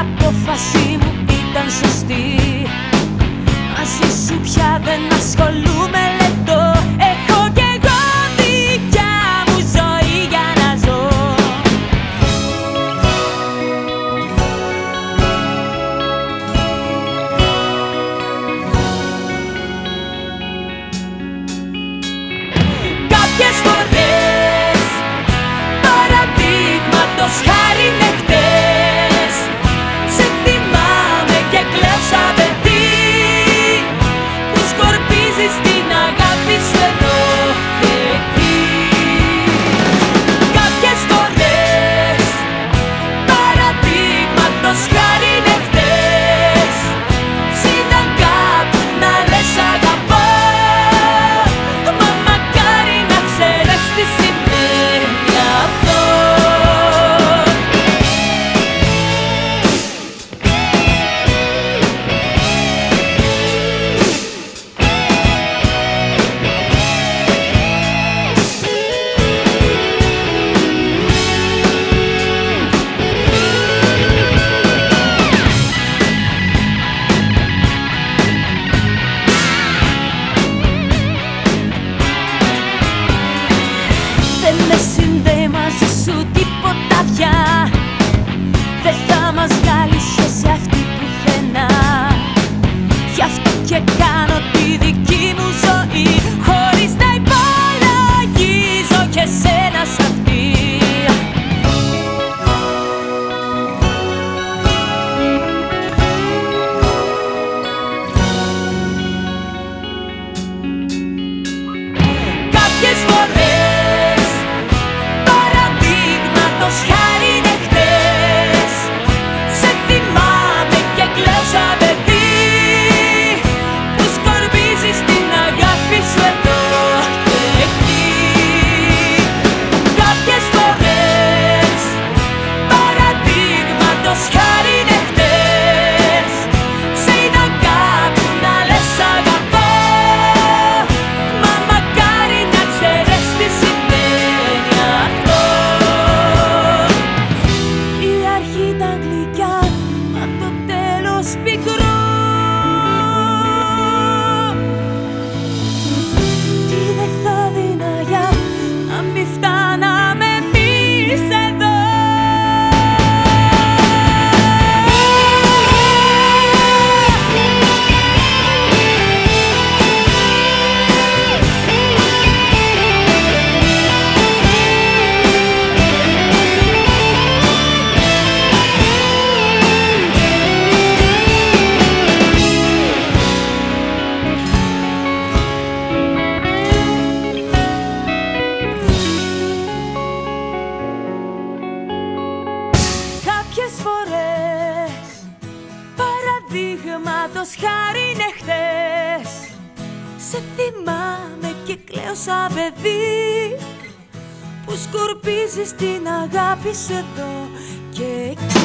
απόφαση μου ήταν σωστή. Μαζί σου πια δεν ασχολούμαι χίλιες φορές. Παραδείγματος χάρη Σε θυμάμαι και κλαίω σαν παιδί Που σκορπίζεις την αγάπη σε εδώ και εκεί.